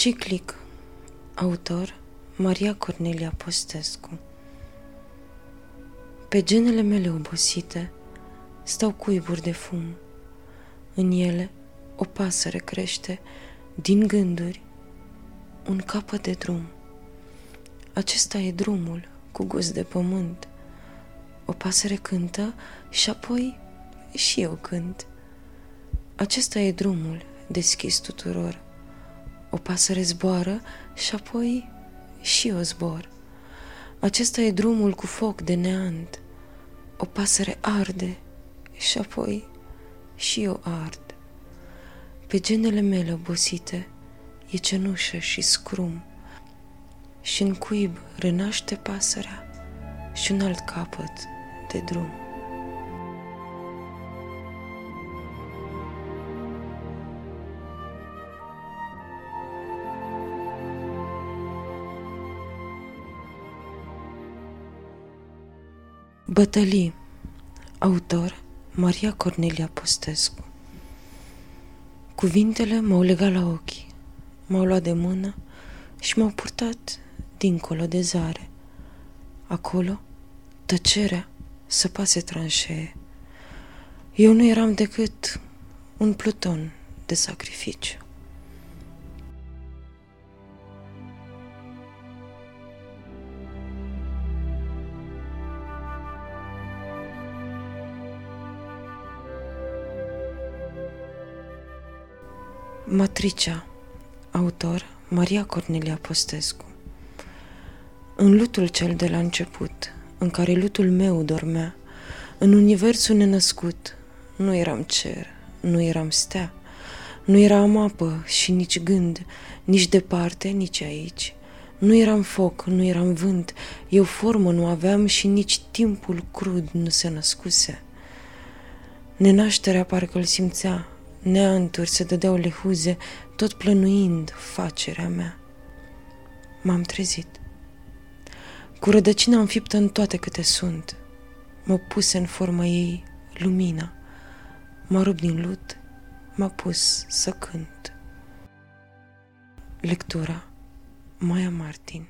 Ciclic Autor Maria Cornelia Postescu Pe genele mele obosite stau cuiburi de fum. În ele o pasăre crește din gânduri un capăt de drum. Acesta e drumul cu gust de pământ. O pasăre cântă și apoi și eu cânt. Acesta e drumul deschis tuturor. O pasăre zboară și apoi și eu zbor. Acesta e drumul cu foc de neant. O pasăre arde și apoi și eu ard. Pe genele mele obosite e cenușă și scrum și în cuib renaște pasărea și un alt capăt de drum. Bătălii Autor Maria Cornelia Postescu Cuvintele m-au legat la ochi, m-au luat de mână și m-au purtat dincolo de zare. Acolo, tăcerea săpase tranșee. Eu nu eram decât un pluton de sacrificiu. Matricea Autor Maria Cornelia Postescu În lutul cel de la început, în care lutul meu dormea, în universul nenăscut, nu eram cer, nu eram stea, nu eram apă și nici gând, nici departe, nici aici. Nu eram foc, nu eram vânt, eu formă nu aveam și nici timpul crud nu se născuse. Nenașterea parcă îl simțea, Neanturi se dădeau lehuze, tot plănuind facerea mea. M-am trezit. Cu rădăcina înfiptă în toate câte sunt, mă puse în forma ei lumina, m-a rupt din lut, m-a pus să cânt. Lectura Maia Martin